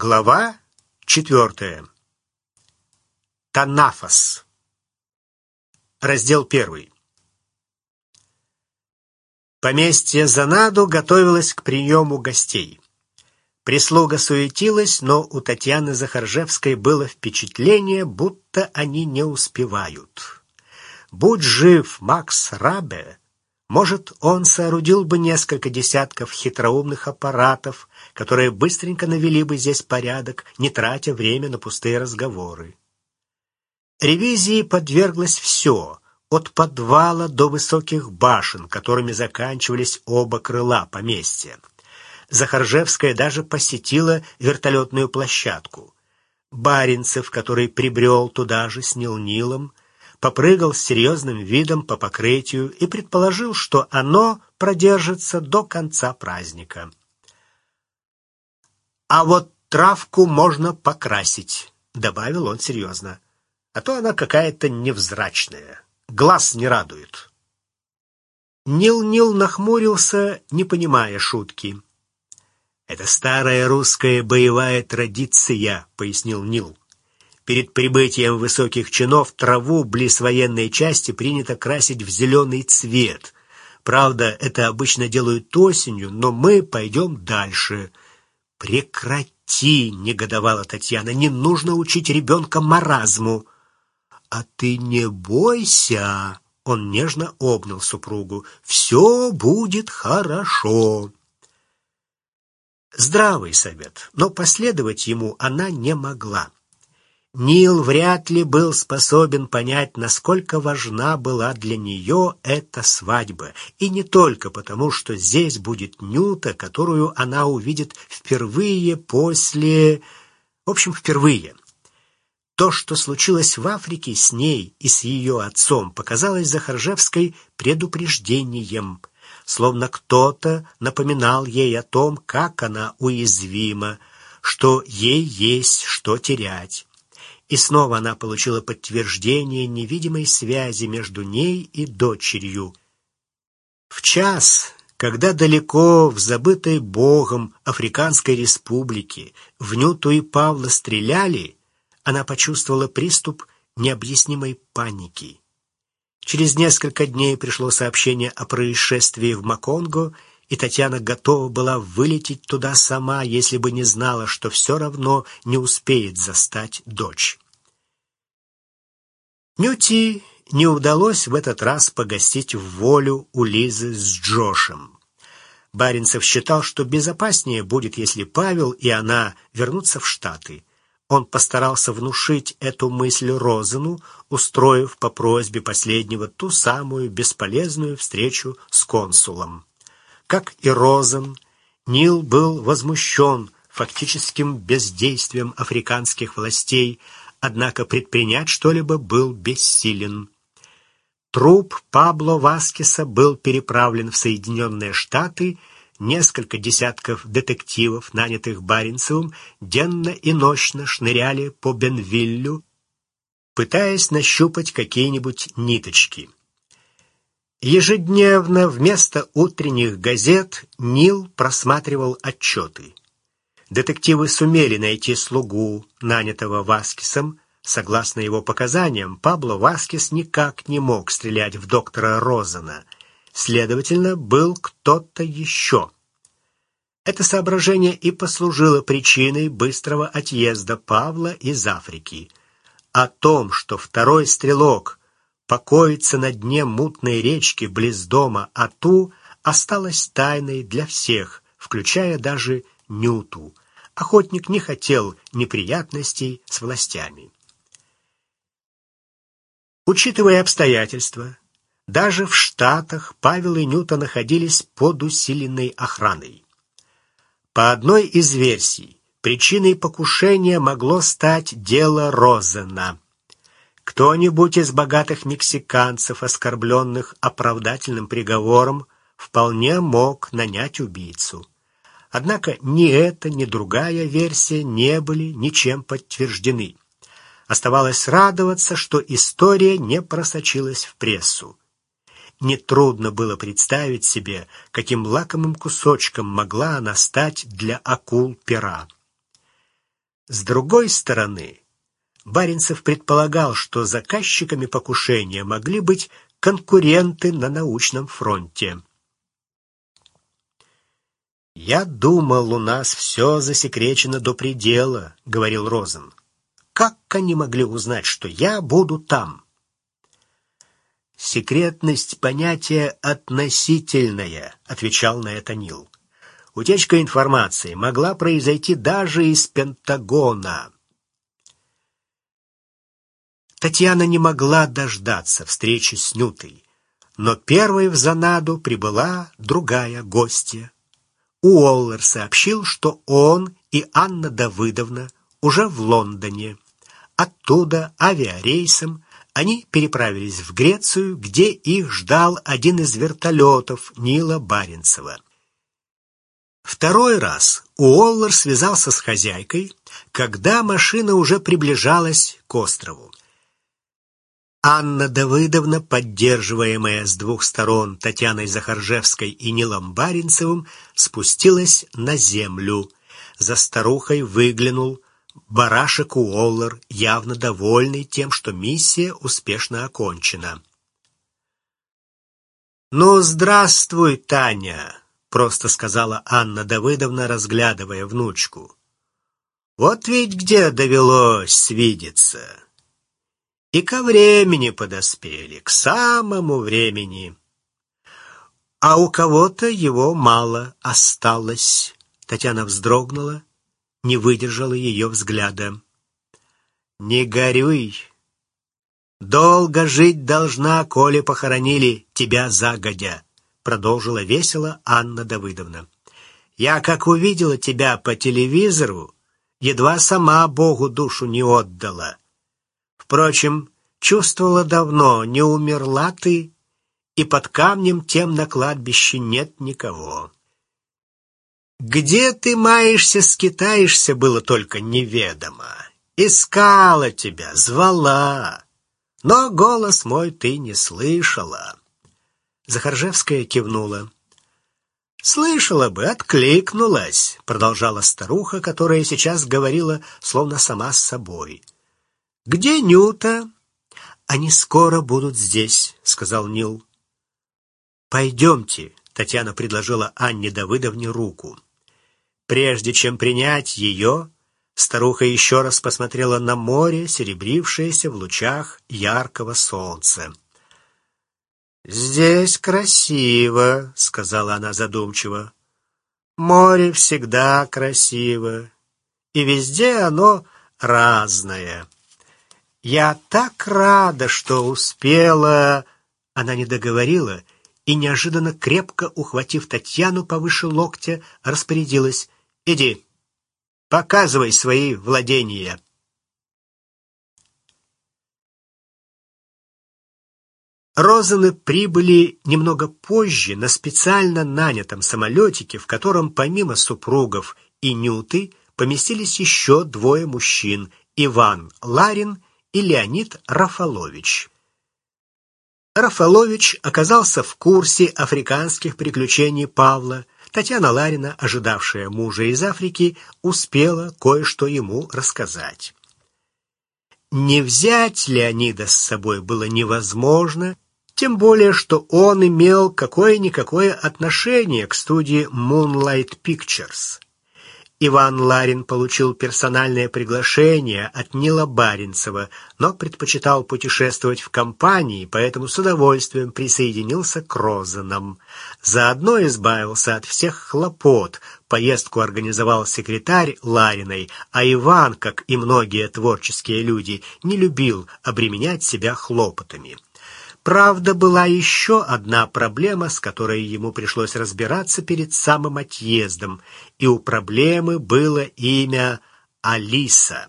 Глава четвертая. Танафос. Раздел первый. Поместье Занаду готовилось к приему гостей. Прислуга суетилась, но у Татьяны Захаржевской было впечатление, будто они не успевают. Будь жив Макс Рабе, может, он соорудил бы несколько десятков хитроумных аппаратов, которые быстренько навели бы здесь порядок, не тратя время на пустые разговоры. Ревизии подверглось все, от подвала до высоких башен, которыми заканчивались оба крыла поместья. Захаржевская даже посетила вертолетную площадку. Баринцев, который прибрел туда же с Нил-Нилом, попрыгал с серьезным видом по покрытию и предположил, что оно продержится до конца праздника. «А вот травку можно покрасить», — добавил он серьезно, «а то она какая-то невзрачная, глаз не радует». Нил-Нил нахмурился, не понимая шутки. «Это старая русская боевая традиция», — пояснил Нил. Перед прибытием высоких чинов траву близ военной части принято красить в зеленый цвет. Правда, это обычно делают осенью, но мы пойдем дальше. Прекрати, негодовала Татьяна, не нужно учить ребенка маразму. А ты не бойся, он нежно обнял супругу. Все будет хорошо. Здравый совет, но последовать ему она не могла. Нил вряд ли был способен понять, насколько важна была для нее эта свадьба, и не только потому, что здесь будет Нюта, которую она увидит впервые после... В общем, впервые. То, что случилось в Африке с ней и с ее отцом, показалось Захаржевской предупреждением, словно кто-то напоминал ей о том, как она уязвима, что ей есть что терять. И снова она получила подтверждение невидимой связи между ней и дочерью. В час, когда далеко в забытой Богом Африканской республике в Нюту и Павла стреляли, она почувствовала приступ необъяснимой паники. Через несколько дней пришло сообщение о происшествии в Маконго, и Татьяна готова была вылететь туда сама, если бы не знала, что все равно не успеет застать дочь. Нюти не удалось в этот раз погостить в волю у Лизы с Джошем. Баринцев считал, что безопаснее будет, если Павел и она вернутся в Штаты. Он постарался внушить эту мысль Розену, устроив по просьбе последнего ту самую бесполезную встречу с консулом. Как и Розен, Нил был возмущен фактическим бездействием африканских властей, однако предпринять что-либо был бессилен. Труп Пабло Васкеса был переправлен в Соединенные Штаты, несколько десятков детективов, нанятых Баренцевым, денно и ночно шныряли по Бенвиллю, пытаясь нащупать какие-нибудь ниточки. Ежедневно вместо утренних газет Нил просматривал отчеты. Детективы сумели найти слугу, нанятого Васкисом. Согласно его показаниям, Пабло Васкис никак не мог стрелять в доктора Розена. Следовательно, был кто-то еще. Это соображение и послужило причиной быстрого отъезда Павла из Африки. О том, что второй стрелок покоится на дне мутной речки близ дома Ату, осталось тайной для всех, включая даже Нюту. Охотник не хотел неприятностей с властями. Учитывая обстоятельства, даже в Штатах Павел и Нюта находились под усиленной охраной. По одной из версий, причиной покушения могло стать дело Розена – кто-нибудь из богатых мексиканцев, оскорбленных оправдательным приговором, вполне мог нанять убийцу. Однако ни эта, ни другая версия не были ничем подтверждены. Оставалось радоваться, что история не просочилась в прессу. Нетрудно было представить себе, каким лакомым кусочком могла она стать для акул пера. С другой стороны, Баринцев предполагал, что заказчиками покушения могли быть конкуренты на научном фронте. «Я думал, у нас все засекречено до предела», — говорил Розен. «Как они могли узнать, что я буду там?» «Секретность понятия относительная», — отвечал на это Нил. «Утечка информации могла произойти даже из Пентагона». Татьяна не могла дождаться встречи с Нютой, но первой в Занаду прибыла другая гостья. Уоллер сообщил, что он и Анна Давыдовна уже в Лондоне. Оттуда авиарейсом они переправились в Грецию, где их ждал один из вертолетов Нила Баренцева. Второй раз Уоллер связался с хозяйкой, когда машина уже приближалась к острову. Анна Давыдовна, поддерживаемая с двух сторон Татьяной Захаржевской и Нилом Баренцевым, спустилась на землю. За старухой выглянул барашек Уоллер, явно довольный тем, что миссия успешно окончена. «Ну, здравствуй, Таня!» — просто сказала Анна Давыдовна, разглядывая внучку. «Вот ведь где довелось свидеться!» И ко времени подоспели, к самому времени. А у кого-то его мало осталось. Татьяна вздрогнула, не выдержала ее взгляда. «Не горюй. Долго жить должна, коли похоронили тебя загодя», продолжила весело Анна Давыдовна. «Я, как увидела тебя по телевизору, едва сама Богу душу не отдала. Впрочем, чувствовала давно, не умерла ты, и под камнем тем на кладбище нет никого. Где ты маешься, скитаешься, было только неведомо. Искала тебя, звала, но голос мой ты не слышала. Захаржевская кивнула. «Слышала бы, откликнулась», — продолжала старуха, которая сейчас говорила, словно сама с собой. «Где Нюта?» «Они скоро будут здесь», — сказал Нил. «Пойдемте», — Татьяна предложила Анне Давыдовне руку. Прежде чем принять ее, старуха еще раз посмотрела на море, серебрившееся в лучах яркого солнца. «Здесь красиво», — сказала она задумчиво. «Море всегда красиво, и везде оно разное». «Я так рада, что успела...» Она не договорила и, неожиданно крепко ухватив Татьяну повыше локтя, распорядилась. «Иди, показывай свои владения». Розаны прибыли немного позже на специально нанятом самолетике, в котором помимо супругов и Нюты поместились еще двое мужчин – Иван Ларин и Леонид Рафалович. Рафалович оказался в курсе африканских приключений Павла. Татьяна Ларина, ожидавшая мужа из Африки, успела кое-что ему рассказать. Не взять Леонида с собой было невозможно, тем более, что он имел какое-никакое отношение к студии Moonlight Pictures. Иван Ларин получил персональное приглашение от Нила Баренцева, но предпочитал путешествовать в компании, поэтому с удовольствием присоединился к Розанам. Заодно избавился от всех хлопот. Поездку организовал секретарь Лариной, а Иван, как и многие творческие люди, не любил обременять себя хлопотами. Правда, была еще одна проблема, с которой ему пришлось разбираться перед самым отъездом, и у проблемы было имя Алиса.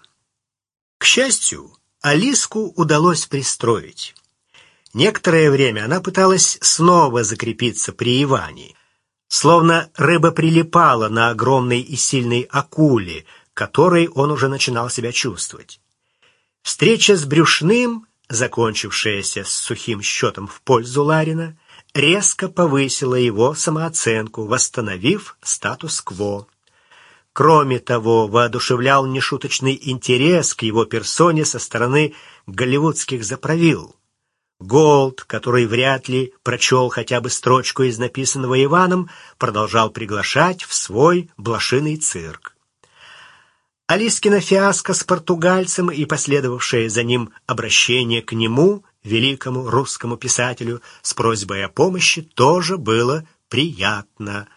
К счастью, Алиску удалось пристроить. Некоторое время она пыталась снова закрепиться при Иване, словно рыба прилипала на огромной и сильной акуле, которой он уже начинал себя чувствовать. Встреча с Брюшным закончившаяся с сухим счетом в пользу Ларина, резко повысила его самооценку, восстановив статус-кво. Кроме того, воодушевлял нешуточный интерес к его персоне со стороны голливудских заправил. Голд, который вряд ли прочел хотя бы строчку из написанного Иваном, продолжал приглашать в свой блошиный цирк. Алискина фиаско с португальцем и последовавшее за ним обращение к нему, великому русскому писателю, с просьбой о помощи, тоже было приятно.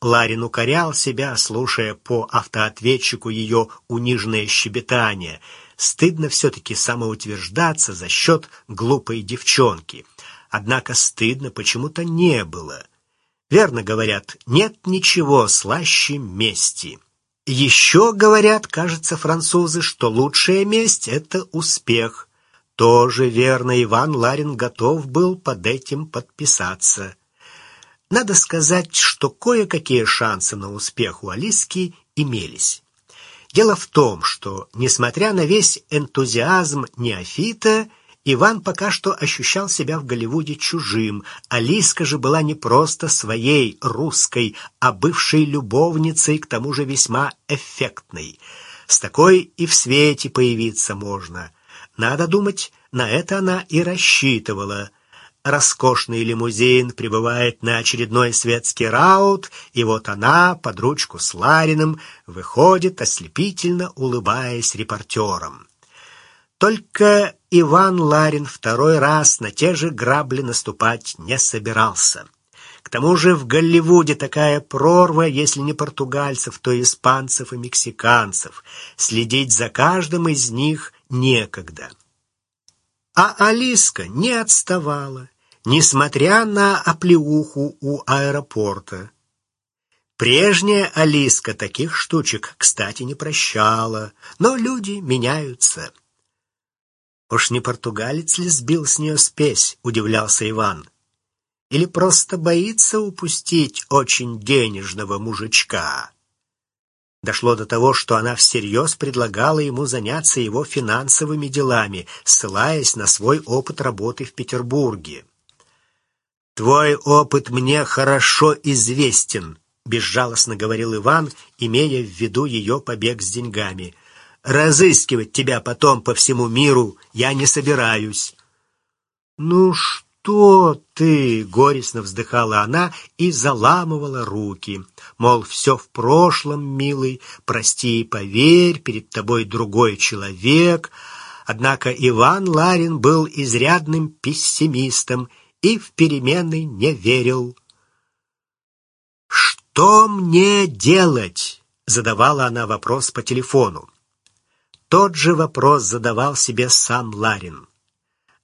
Ларин укорял себя, слушая по автоответчику ее униженное щебетание. Стыдно все-таки самоутверждаться за счет глупой девчонки. Однако стыдно почему-то не было. Верно говорят, нет ничего слаще мести. Еще говорят, кажется, французы, что лучшая месть — это успех. Тоже верно, Иван Ларин готов был под этим подписаться. Надо сказать, что кое-какие шансы на успех у Алиски имелись. Дело в том, что, несмотря на весь энтузиазм неофита, Иван пока что ощущал себя в Голливуде чужим. Алиска же была не просто своей, русской, а бывшей любовницей, к тому же весьма эффектной. С такой и в свете появиться можно. Надо думать, на это она и рассчитывала – Роскошный лимузин прибывает на очередной светский раут, и вот она, под ручку с Лариным, выходит, ослепительно улыбаясь репортерам. Только Иван Ларин второй раз на те же грабли наступать не собирался. К тому же в Голливуде такая прорва, если не португальцев, то испанцев и мексиканцев. Следить за каждым из них некогда. А Алиска не отставала, несмотря на оплеуху у аэропорта. Прежняя Алиска таких штучек, кстати, не прощала, но люди меняются. Уж не португалец ли сбил с нее спесь, удивлялся Иван. Или просто боится упустить очень денежного мужичка? Дошло до того, что она всерьез предлагала ему заняться его финансовыми делами, ссылаясь на свой опыт работы в Петербурге. «Твой опыт мне хорошо известен», — безжалостно говорил Иван, имея в виду ее побег с деньгами. «Разыскивать тебя потом по всему миру я не собираюсь». «Ну что?» Что ты?» — горестно вздыхала она и заламывала руки. Мол, все в прошлом, милый, прости и поверь, перед тобой другой человек. Однако Иван Ларин был изрядным пессимистом и в перемены не верил. «Что мне делать?» — задавала она вопрос по телефону. Тот же вопрос задавал себе сам Ларин.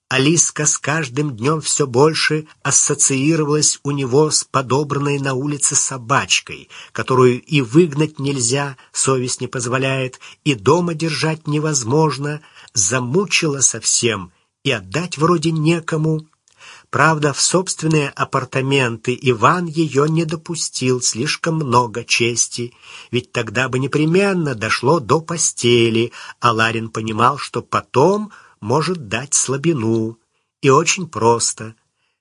Алиска с каждым днем все больше ассоциировалась у него с подобранной на улице собачкой, которую и выгнать нельзя, совесть не позволяет, и дома держать невозможно, замучила совсем, и отдать вроде некому. Правда, в собственные апартаменты Иван ее не допустил, слишком много чести, ведь тогда бы непременно дошло до постели, а Ларин понимал, что потом может дать слабину. И очень просто.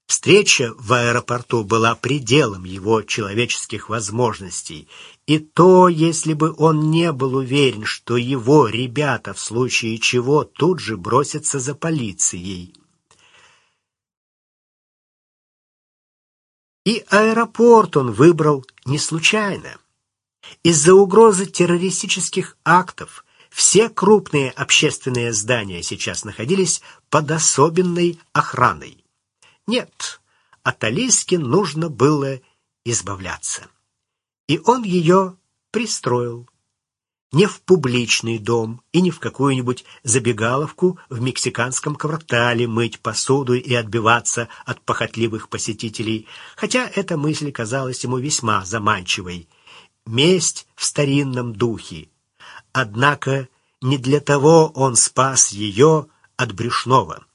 Встреча в аэропорту была пределом его человеческих возможностей. И то, если бы он не был уверен, что его ребята в случае чего тут же бросятся за полицией. И аэропорт он выбрал не случайно. Из-за угрозы террористических актов все крупные общественные здания сейчас находились под особенной охраной. Нет, от Алиски нужно было избавляться. И он ее пристроил. Не в публичный дом и не в какую-нибудь забегаловку в мексиканском квартале мыть посуду и отбиваться от похотливых посетителей, хотя эта мысль казалась ему весьма заманчивой. Месть в старинном духе, Однако не для того он спас ее от брюшного.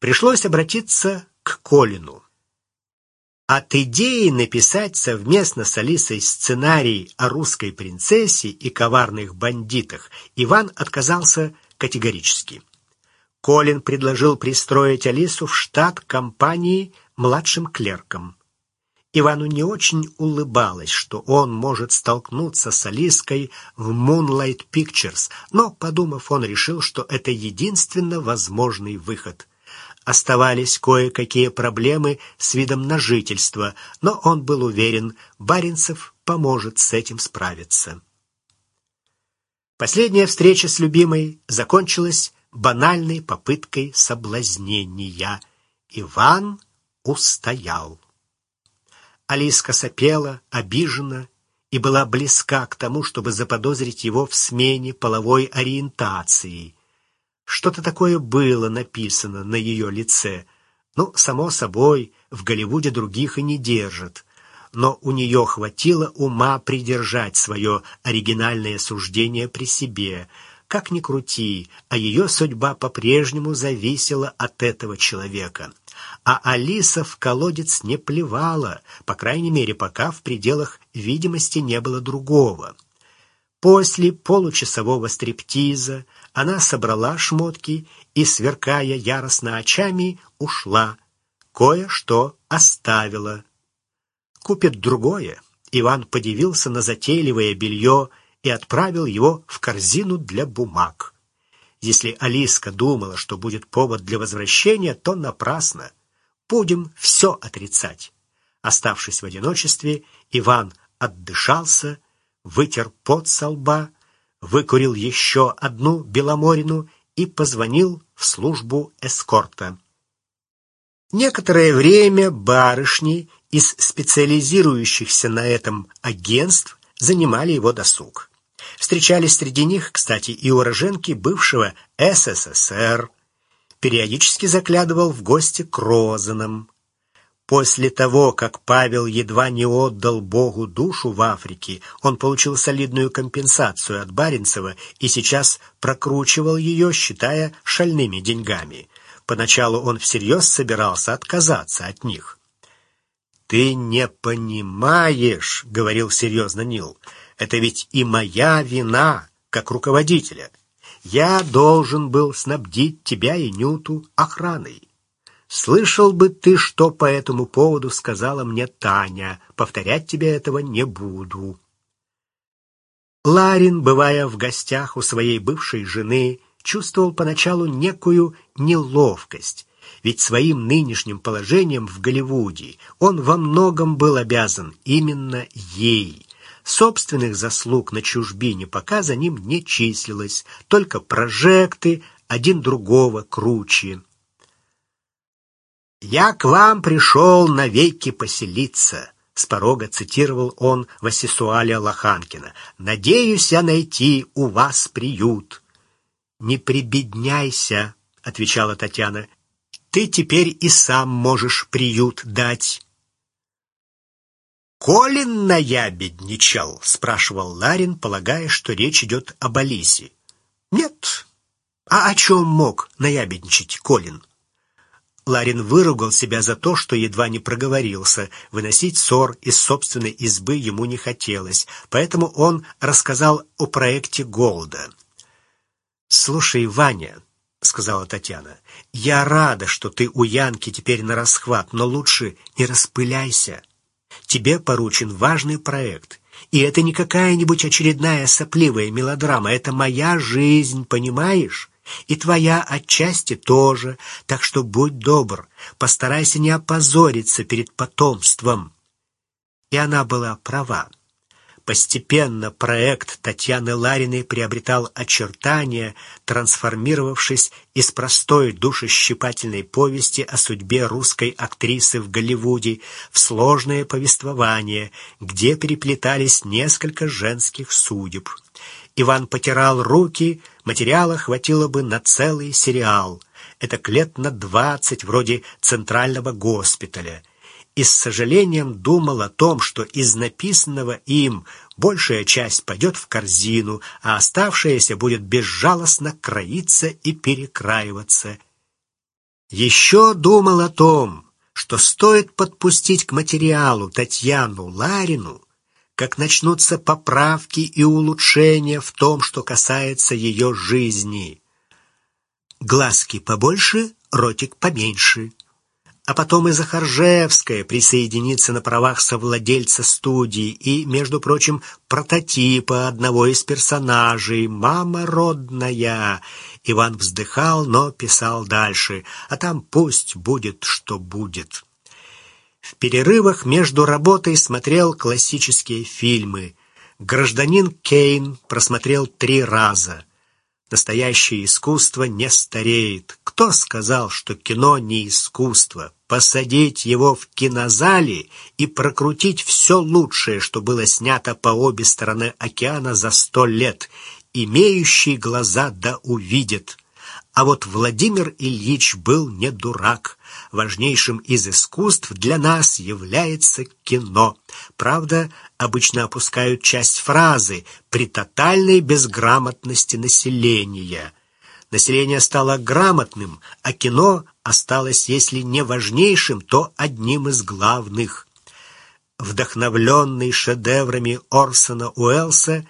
Пришлось обратиться к Колину. От идеи написать совместно с Алисой сценарий о русской принцессе и коварных бандитах Иван отказался категорически. Колин предложил пристроить Алису в штат компании младшим клерком. Ивану не очень улыбалось, что он может столкнуться с Алиской в Moonlight Pictures, но, подумав, он решил, что это единственно возможный выход. Оставались кое-какие проблемы с видом на жительство, но он был уверен, Баринцев поможет с этим справиться. Последняя встреча с любимой закончилась банальной попыткой соблазнения. Иван устоял. Алиска сопела, обижена и была близка к тому, чтобы заподозрить его в смене половой ориентации. Что-то такое было написано на ее лице. Ну, само собой, в Голливуде других и не держат. Но у нее хватило ума придержать свое оригинальное суждение при себе. Как ни крути, а ее судьба по-прежнему зависела от этого человека а Алиса в колодец не плевала, по крайней мере, пока в пределах видимости не было другого. После получасового стриптиза она собрала шмотки и, сверкая яростно очами, ушла. Кое-что оставила. Купит другое. Иван подивился на затейливое белье и отправил его в корзину для бумаг. Если Алиска думала, что будет повод для возвращения, то напрасно. Будем все отрицать. Оставшись в одиночестве, Иван отдышался, вытер пот со лба, выкурил еще одну беломорину и позвонил в службу эскорта. Некоторое время барышни из специализирующихся на этом агентств занимали его досуг. Встречались среди них, кстати, и уроженки бывшего СССР, периодически заглядывал в гости к Розанам. После того, как Павел едва не отдал Богу душу в Африке, он получил солидную компенсацию от Баренцева и сейчас прокручивал ее, считая шальными деньгами. Поначалу он всерьез собирался отказаться от них. «Ты не понимаешь», — говорил серьезно Нил, — «это ведь и моя вина, как руководителя». Я должен был снабдить тебя и Нюту охраной. Слышал бы ты, что по этому поводу сказала мне Таня. Повторять тебе этого не буду. Ларин, бывая в гостях у своей бывшей жены, чувствовал поначалу некую неловкость, ведь своим нынешним положением в Голливуде он во многом был обязан именно ей. Собственных заслуг на чужбине пока за ним не числилось, только прожекты, один другого круче. «Я к вам пришел навеки поселиться», — с порога цитировал он Васисуаля Лоханкина. «Надеюсь я найти у вас приют». «Не прибедняйся», — отвечала Татьяна. «Ты теперь и сам можешь приют дать». «Колин наябедничал?» — спрашивал Ларин, полагая, что речь идет об Алисе. «Нет. А о чем мог наябедничать Колин?» Ларин выругал себя за то, что едва не проговорился. Выносить ссор из собственной избы ему не хотелось, поэтому он рассказал о проекте Голда. «Слушай, Ваня», — сказала Татьяна, — «я рада, что ты у Янки теперь на расхват, но лучше не распыляйся». Тебе поручен важный проект. И это не какая-нибудь очередная сопливая мелодрама. Это моя жизнь, понимаешь? И твоя отчасти тоже. Так что будь добр, постарайся не опозориться перед потомством. И она была права. Постепенно проект Татьяны Лариной приобретал очертания, трансформировавшись из простой душещипательной повести о судьбе русской актрисы в Голливуде в сложное повествование, где переплетались несколько женских судеб. Иван потирал руки, материала хватило бы на целый сериал. Это лет на двадцать, вроде центрального госпиталя и с сожалением думал о том, что из написанного им большая часть пойдет в корзину, а оставшаяся будет безжалостно кроиться и перекраиваться. Еще думал о том, что стоит подпустить к материалу Татьяну Ларину, как начнутся поправки и улучшения в том, что касается ее жизни. Глазки побольше, ротик поменьше — а потом и Захаржевская присоединится на правах совладельца студии и, между прочим, прототипа одного из персонажей «Мама родная». Иван вздыхал, но писал дальше, а там пусть будет, что будет. В перерывах между работой смотрел классические фильмы. «Гражданин Кейн» просмотрел три раза. Настоящее искусство не стареет. Кто сказал, что кино не искусство? Посадить его в кинозале и прокрутить все лучшее, что было снято по обе стороны океана за сто лет. Имеющий глаза да увидит. А вот Владимир Ильич был не дурак. Важнейшим из искусств для нас является кино. Правда, обычно опускают часть фразы «при тотальной безграмотности населения». Население стало грамотным, а кино осталось, если не важнейшим, то одним из главных. Вдохновленный шедеврами Орсона Уэллса,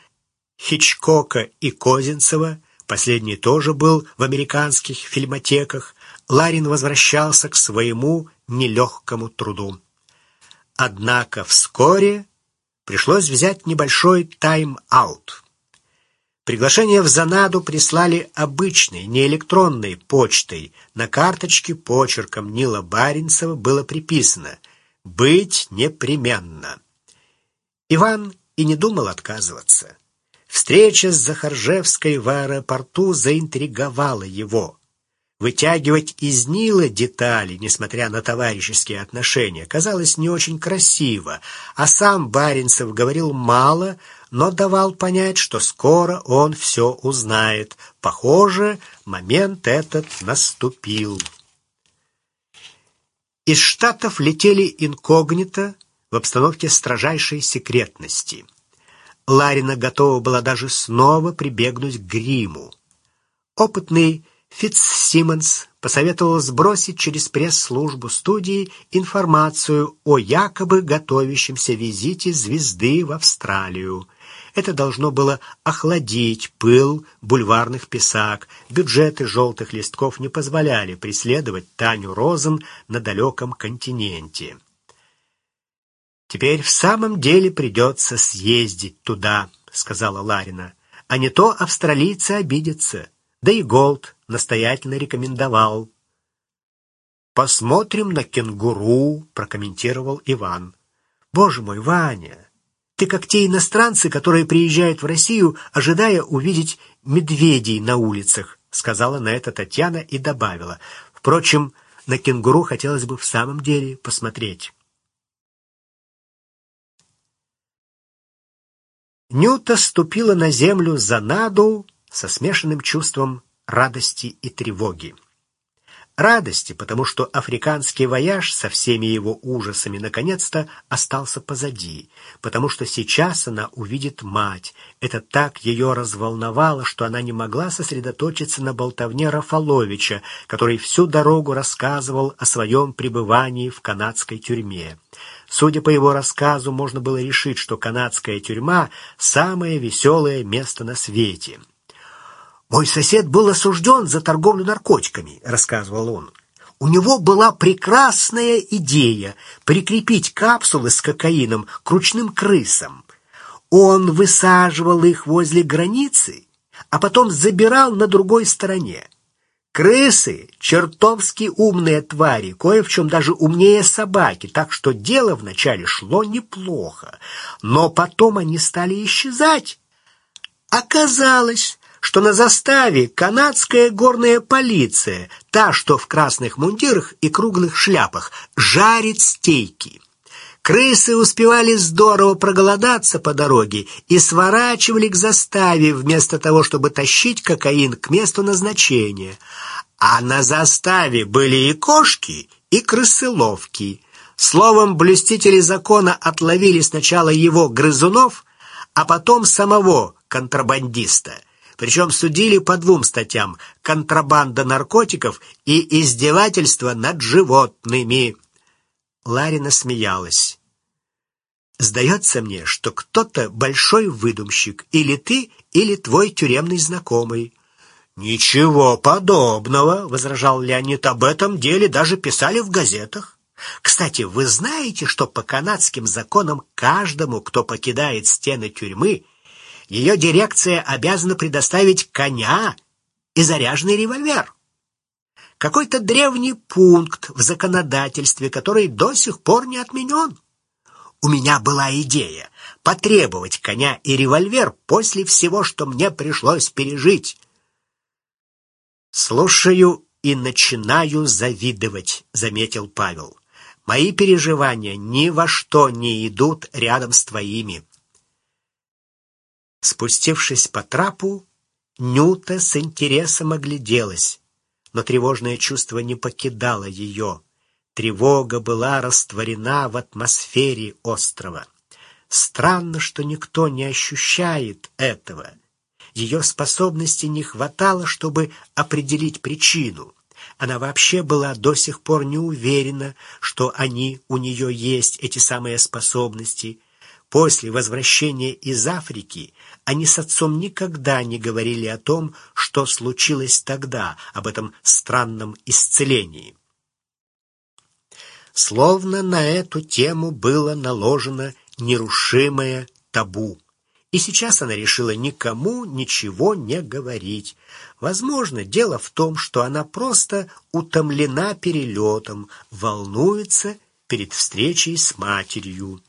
Хичкока и Козинцева, Последний тоже был в американских фильмотеках. Ларин возвращался к своему нелегкому труду. Однако вскоре пришлось взять небольшой тайм-аут. Приглашение в Занаду прислали обычной, не электронной почтой. На карточке почерком Нила Баринцева было приписано «Быть непременно». Иван и не думал отказываться. Встреча с Захаржевской в аэропорту заинтриговала его. Вытягивать из Нила детали, несмотря на товарищеские отношения, казалось не очень красиво, а сам Баринцев говорил мало, но давал понять, что скоро он все узнает. Похоже, момент этот наступил. Из Штатов летели инкогнито в обстановке строжайшей секретности. Ларина готова была даже снова прибегнуть к гриму. Опытный Фитц посоветовал сбросить через пресс-службу студии информацию о якобы готовящемся визите звезды в Австралию. Это должно было охладить пыл бульварных писак. Бюджеты желтых листков не позволяли преследовать Таню Розен на далеком континенте. «Теперь в самом деле придется съездить туда», — сказала Ларина. «А не то австралийцы обидятся. Да и Голд настоятельно рекомендовал». «Посмотрим на кенгуру», — прокомментировал Иван. «Боже мой, Ваня, ты как те иностранцы, которые приезжают в Россию, ожидая увидеть медведей на улицах», — сказала на это Татьяна и добавила. «Впрочем, на кенгуру хотелось бы в самом деле посмотреть». Нюта ступила на землю за наду со смешанным чувством радости и тревоги. Радости, потому что африканский вояж со всеми его ужасами наконец-то остался позади, потому что сейчас она увидит мать. Это так ее разволновало, что она не могла сосредоточиться на болтовне Рафаловича, который всю дорогу рассказывал о своем пребывании в канадской тюрьме. Судя по его рассказу, можно было решить, что канадская тюрьма — самое веселое место на свете. «Мой сосед был осужден за торговлю наркотиками», — рассказывал он. «У него была прекрасная идея прикрепить капсулы с кокаином к ручным крысам. Он высаживал их возле границы, а потом забирал на другой стороне. Крысы — чертовски умные твари, кое в чем даже умнее собаки, так что дело вначале шло неплохо, но потом они стали исчезать. Оказалось, что на заставе канадская горная полиция, та, что в красных мундирах и круглых шляпах, жарит стейки. Крысы успевали здорово проголодаться по дороге и сворачивали к заставе вместо того, чтобы тащить кокаин к месту назначения. А на заставе были и кошки, и крысыловки. Словом, блюстители закона отловили сначала его грызунов, а потом самого контрабандиста. Причем судили по двум статьям – контрабанда наркотиков и издевательство над животными. Ларина смеялась. «Сдается мне, что кто-то большой выдумщик, или ты, или твой тюремный знакомый». Ничего подобного, возражал Леонид. Об этом деле даже писали в газетах. Кстати, вы знаете, что по канадским законам каждому, кто покидает стены тюрьмы, ее дирекция обязана предоставить коня и заряженный револьвер. Какой-то древний пункт в законодательстве, который до сих пор не отменен. У меня была идея потребовать коня и револьвер после всего, что мне пришлось пережить. Слушаю и начинаю завидовать, заметил Павел. Мои переживания ни во что не идут рядом с твоими. Спустившись по трапу, Нюта с интересом огляделась, но тревожное чувство не покидало ее. Тревога была растворена в атмосфере острова. Странно, что никто не ощущает этого ее способности не хватало, чтобы определить причину. Она вообще была до сих пор не уверена, что они у нее есть эти самые способности. После возвращения из Африки они с отцом никогда не говорили о том, что случилось тогда, об этом странном исцелении. Словно на эту тему было наложено нерушимое табу. И сейчас она решила никому ничего не говорить. Возможно, дело в том, что она просто утомлена перелетом, волнуется перед встречей с матерью.